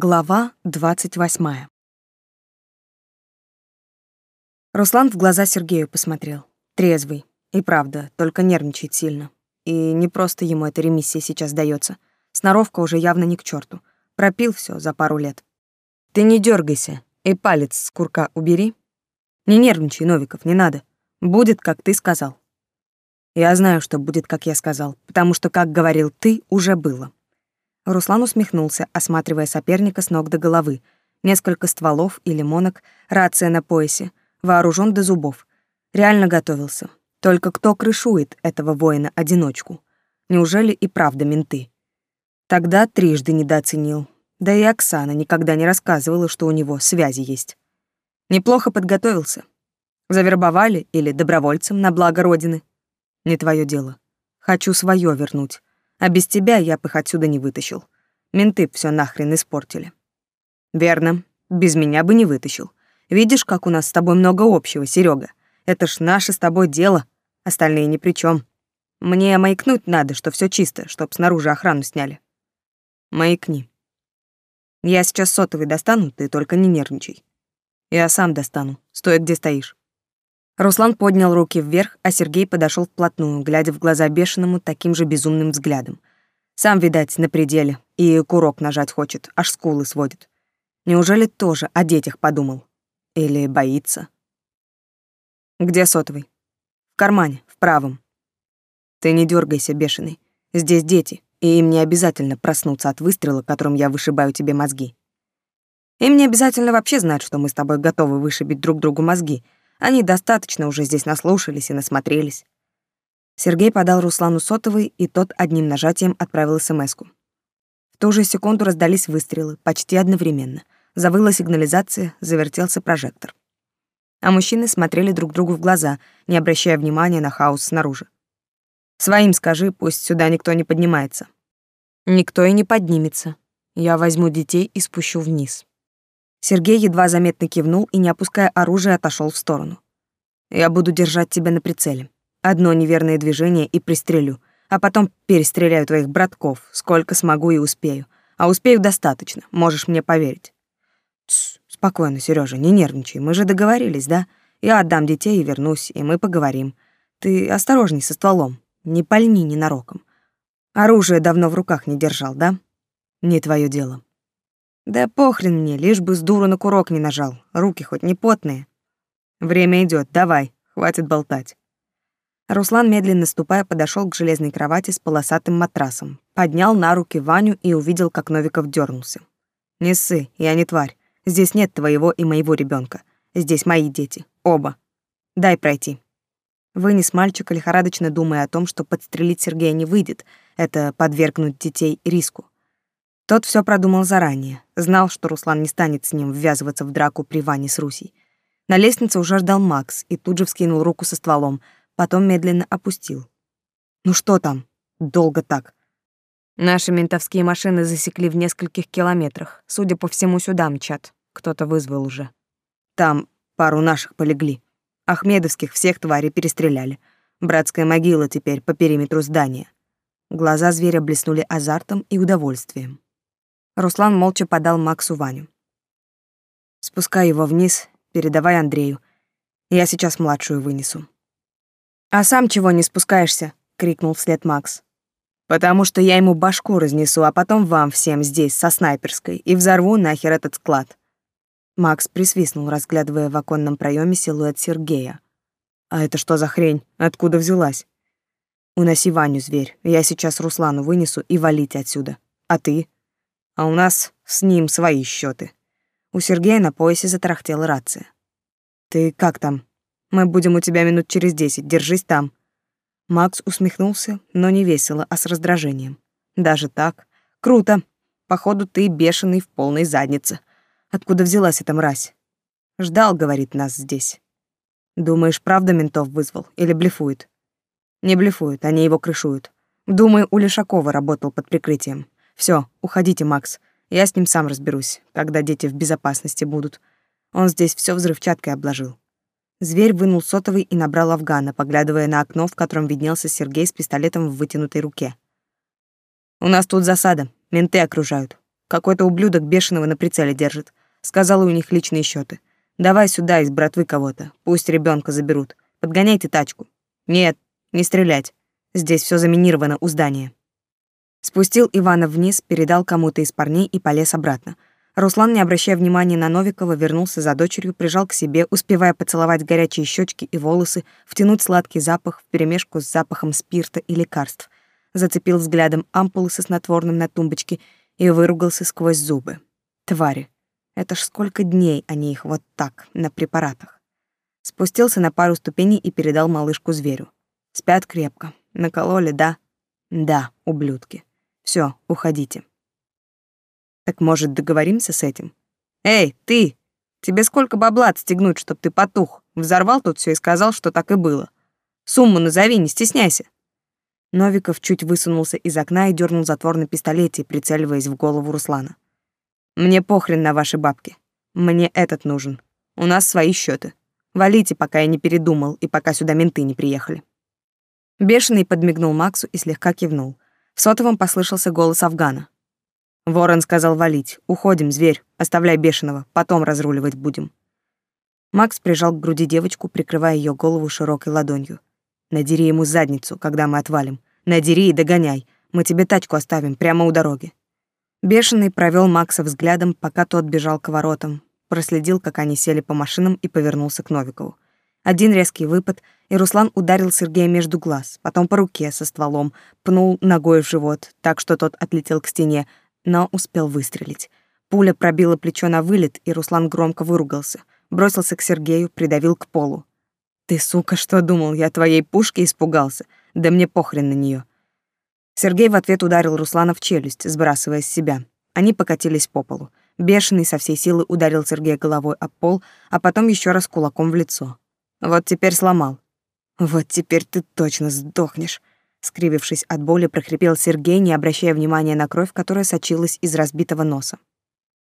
Глава двадцать восьмая. Руслан в глаза Сергею посмотрел. Трезвый. И правда, только нервничает сильно. И не просто ему эта ремиссия сейчас дается. Сноровка уже явно не к черту. Пропил все за пару лет. Ты не дергайся и палец с курка убери. Не нервничай, Новиков, не надо. Будет, как ты сказал. Я знаю, что будет, как я сказал, потому что, как говорил ты, уже было. Руслан усмехнулся, осматривая соперника с ног до головы. Несколько стволов и лимонок, рация на поясе, вооружен до зубов. Реально готовился. Только кто крышует этого воина-одиночку? Неужели и правда менты? Тогда трижды недооценил. Да и Оксана никогда не рассказывала, что у него связи есть. Неплохо подготовился. Завербовали или добровольцем на благо Родины? Не твое дело. Хочу свое вернуть а без тебя я бы их отсюда не вытащил. Менты все нахрен испортили. Верно, без меня бы не вытащил. Видишь, как у нас с тобой много общего, Серега. Это ж наше с тобой дело, остальные ни при чем. Мне маякнуть надо, что все чисто, чтоб снаружи охрану сняли. Маякни. Я сейчас сотовый достану, ты только не нервничай. Я сам достану, стоя где стоишь. Руслан поднял руки вверх, а Сергей подошел вплотную, глядя в глаза бешеному таким же безумным взглядом. Сам, видать, на пределе, и курок нажать хочет, аж скулы сводит. Неужели тоже о детях подумал? Или боится? Где сотовый? В кармане, в правом. Ты не дергайся, бешеный. Здесь дети, и им не обязательно проснуться от выстрела, которым я вышибаю тебе мозги. Им не обязательно вообще знать, что мы с тобой готовы вышибить друг другу мозги — они достаточно уже здесь наслушались и насмотрелись. Сергей подал Руслану сотовый, и тот одним нажатием отправил СМСку. В ту же секунду раздались выстрелы, почти одновременно. Завыла сигнализация, завертелся прожектор. А мужчины смотрели друг другу в глаза, не обращая внимания на хаос снаружи. «Своим скажи, пусть сюда никто не поднимается». «Никто и не поднимется. Я возьму детей и спущу вниз». Сергей едва заметно кивнул и, не опуская оружие, отошел в сторону. «Я буду держать тебя на прицеле. Одно неверное движение и пристрелю, а потом перестреляю твоих братков, сколько смогу и успею. А успею достаточно, можешь мне поверить». Тс, спокойно, Сережа, не нервничай, мы же договорились, да? Я отдам детей и вернусь, и мы поговорим. Ты осторожней со стволом, не пальни ненароком. Оружие давно в руках не держал, да? Не твое дело. Да похрен мне, лишь бы с дуру на курок не нажал, руки хоть не потные. Время идет, давай, хватит болтать. Руслан, медленно ступая, подошел к железной кровати с полосатым матрасом, поднял на руки Ваню и увидел, как Новиков дернулся. «Не ссы, я не тварь. Здесь нет твоего и моего ребенка. Здесь мои дети. Оба. Дай пройти». Вынес мальчика, лихорадочно думая о том, что подстрелить Сергея не выйдет, это подвергнуть детей риску. Тот все продумал заранее, знал, что Руслан не станет с ним ввязываться в драку при Ване с Русей. На лестнице уже ждал Макс и тут же вскинул руку со стволом, потом медленно опустил. «Ну что там? Долго так?» Наши ментовские машины засекли в нескольких километрах. Судя по всему, сюда мчат. Кто-то вызвал уже. Там пару наших полегли. Ахмедовских всех тварей перестреляли. Братская могила теперь по периметру здания. Глаза зверя блеснули азартом и удовольствием. Руслан молча подал Максу Ваню. «Спускай его вниз, передавай Андрею. Я сейчас младшую вынесу». «А сам чего не спускаешься?» — крикнул вслед Макс. «Потому что я ему башку разнесу, а потом вам всем здесь, со снайперской, и взорву нахер этот склад». Макс присвистнул, разглядывая в оконном проеме силуэт Сергея. «А это что за хрень? Откуда взялась?» «Уноси Ваню, зверь. Я сейчас Руслану вынесу и валить отсюда. А ты?» А у нас с ним свои счеты. У Сергея на поясе затарахтела рация. «Ты как там? Мы будем у тебя минут через десять, держись там». Макс усмехнулся, но не весело, а с раздражением. «Даже так? Круто. Походу, ты бешеный в полной заднице. Откуда взялась эта мразь? Ждал, говорит, нас здесь. Думаешь, правда ментов вызвал или блефует? Не блефует, они его крышуют. Думаю, у Лешакова работал под прикрытием. Все, уходите, Макс. Я с ним сам разберусь, когда дети в безопасности будут. Он здесь все взрывчаткой обложил. Зверь вынул сотовый и набрал Афгана, поглядывая на окно, в котором виднелся Сергей с пистолетом в вытянутой руке. «У нас тут засада. Менты окружают. Какой-то ублюдок бешеного на прицеле держит. Сказала у них личные счеты. Давай сюда из братвы кого-то. Пусть ребенка заберут. Подгоняйте тачку. Нет, не стрелять. Здесь все заминировано у здания. Спустил Ивана вниз, передал кому-то из парней и полез обратно. Руслан, не обращая внимания на Новикова, вернулся за дочерью, прижал к себе, успевая поцеловать горячие щечки и волосы, втянуть сладкий запах вперемешку с запахом спирта и лекарств. Зацепил взглядом ампулы со снотворным на тумбочке и выругался сквозь зубы. Твари. Это ж сколько дней они их вот так, на препаратах. Спустился на пару ступеней и передал малышку зверю. Спят крепко. Накололи, да? Да, ублюдки. Все, уходите. Так может, договоримся с этим? Эй, ты! Тебе сколько бабла отстегнуть, чтоб ты потух? Взорвал тут все и сказал, что так и было. Сумму назови, не стесняйся. Новиков чуть высунулся из окна и дернул затвор на пистолете, прицеливаясь в голову Руслана. Мне похрен на ваши бабки. Мне этот нужен. У нас свои счеты. Валите, пока я не передумал и пока сюда менты не приехали. Бешеный подмигнул Максу и слегка кивнул. В сотовом послышался голос Афгана. Ворон сказал валить. Уходим, зверь. Оставляй бешеного. Потом разруливать будем. Макс прижал к груди девочку, прикрывая ее голову широкой ладонью. Надери ему задницу, когда мы отвалим. Надери и догоняй. Мы тебе тачку оставим прямо у дороги. Бешеный провел Макса взглядом, пока тот бежал к воротам, проследил, как они сели по машинам и повернулся к Новикову. Один резкий выпад, и Руслан ударил Сергея между глаз, потом по руке со стволом, пнул ногой в живот, так что тот отлетел к стене, но успел выстрелить. Пуля пробила плечо на вылет, и Руслан громко выругался. Бросился к Сергею, придавил к полу. «Ты, сука, что думал, я твоей пушки испугался? Да мне похрен на нее. Сергей в ответ ударил Руслана в челюсть, сбрасывая с себя. Они покатились по полу. Бешеный со всей силы ударил Сергея головой об пол, а потом еще раз кулаком в лицо. Вот теперь сломал. Вот теперь ты точно сдохнешь. Скривившись от боли, прохрипел Сергей, не обращая внимания на кровь, которая сочилась из разбитого носа.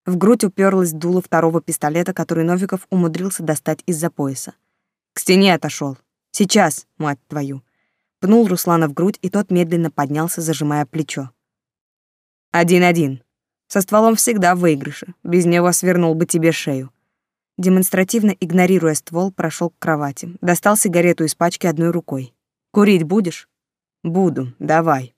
В грудь уперлась дуло второго пистолета, который Новиков умудрился достать из-за пояса. К стене отошел. Сейчас, мать твою. Пнул Руслана в грудь, и тот медленно поднялся, зажимая плечо. Один-один. Со стволом всегда в выигрыше. Без него свернул бы тебе шею. Демонстративно игнорируя ствол, прошел к кровати, достал сигарету из пачки одной рукой. «Курить будешь?» «Буду, давай».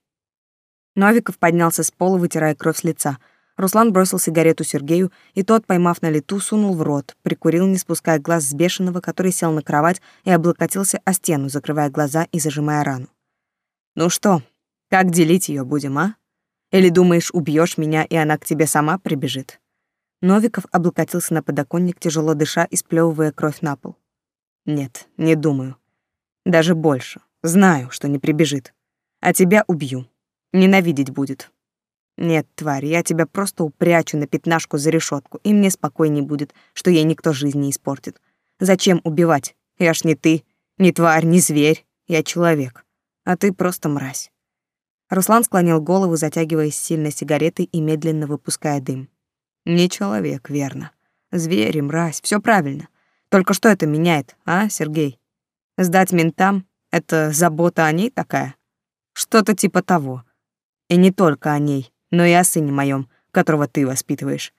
Новиков поднялся с пола, вытирая кровь с лица. Руслан бросил сигарету Сергею, и тот, поймав на лету, сунул в рот, прикурил, не спуская глаз с бешеного, который сел на кровать и облокотился о стену, закрывая глаза и зажимая рану. «Ну что, как делить ее будем, а? Или думаешь, убьешь меня, и она к тебе сама прибежит?» Новиков облокотился на подоконник, тяжело дыша и сплевывая кровь на пол. «Нет, не думаю. Даже больше. Знаю, что не прибежит. А тебя убью. Ненавидеть будет. Нет, тварь, я тебя просто упрячу на пятнашку за решетку, и мне спокойней будет, что ей никто жизнь не испортит. Зачем убивать? Я ж не ты, не тварь, не зверь. Я человек. А ты просто мразь». Руслан склонил голову, затягиваясь сильной сигаретой и медленно выпуская дым. Не человек, верно. Зверь мразь, все правильно. Только что это меняет, а, Сергей? Сдать ментам — это забота о ней такая? Что-то типа того. И не только о ней, но и о сыне моем, которого ты воспитываешь.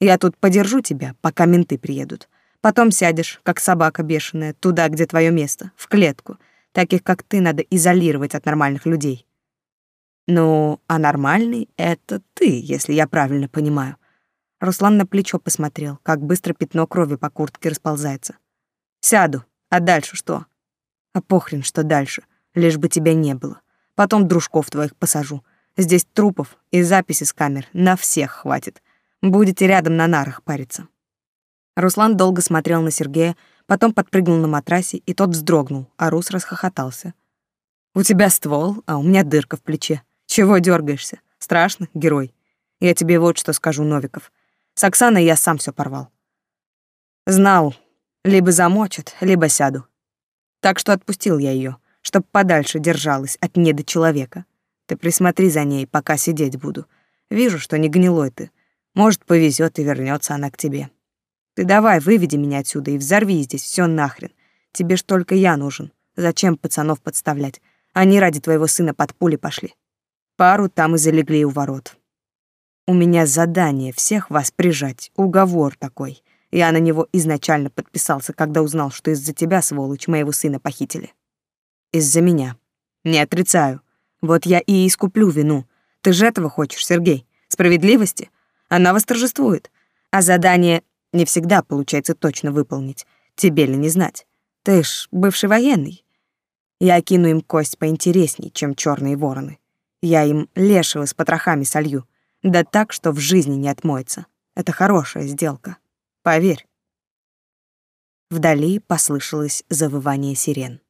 Я тут подержу тебя, пока менты приедут. Потом сядешь, как собака бешеная, туда, где твое место, в клетку. Таких, как ты, надо изолировать от нормальных людей. Ну, а нормальный — это ты, если я правильно понимаю. Руслан на плечо посмотрел, как быстро пятно крови по куртке расползается. «Сяду. А дальше что?» «А похрен, что дальше. Лишь бы тебя не было. Потом дружков твоих посажу. Здесь трупов и записи с камер на всех хватит. Будете рядом на нарах париться». Руслан долго смотрел на Сергея, потом подпрыгнул на матрасе, и тот вздрогнул, а Рус расхохотался. «У тебя ствол, а у меня дырка в плече. Чего дергаешься? Страшно, герой? Я тебе вот что скажу, Новиков. С Оксаной я сам все порвал. Знал, либо замочат, либо сяду. Так что отпустил я ее, чтоб подальше держалась от недочеловека. Ты присмотри за ней, пока сидеть буду. Вижу, что не гнилой ты. Может, повезет и вернется она к тебе. Ты давай, выведи меня отсюда и взорви здесь все нахрен. Тебе ж только я нужен. Зачем пацанов подставлять? Они ради твоего сына под пули пошли. Пару там и залегли у ворот. У меня задание всех вас прижать, уговор такой. Я на него изначально подписался, когда узнал, что из-за тебя, сволочь, моего сына похитили. Из-за меня. Не отрицаю. Вот я и искуплю вину. Ты же этого хочешь, Сергей? Справедливости? Она восторжествует. А задание не всегда получается точно выполнить. Тебе ли не знать? Ты ж бывший военный. Я кину им кость поинтересней, чем черные вороны. Я им лешего с потрохами солью. Да так, что в жизни не отмоется. Это хорошая сделка. Поверь. Вдали послышалось завывание сирен.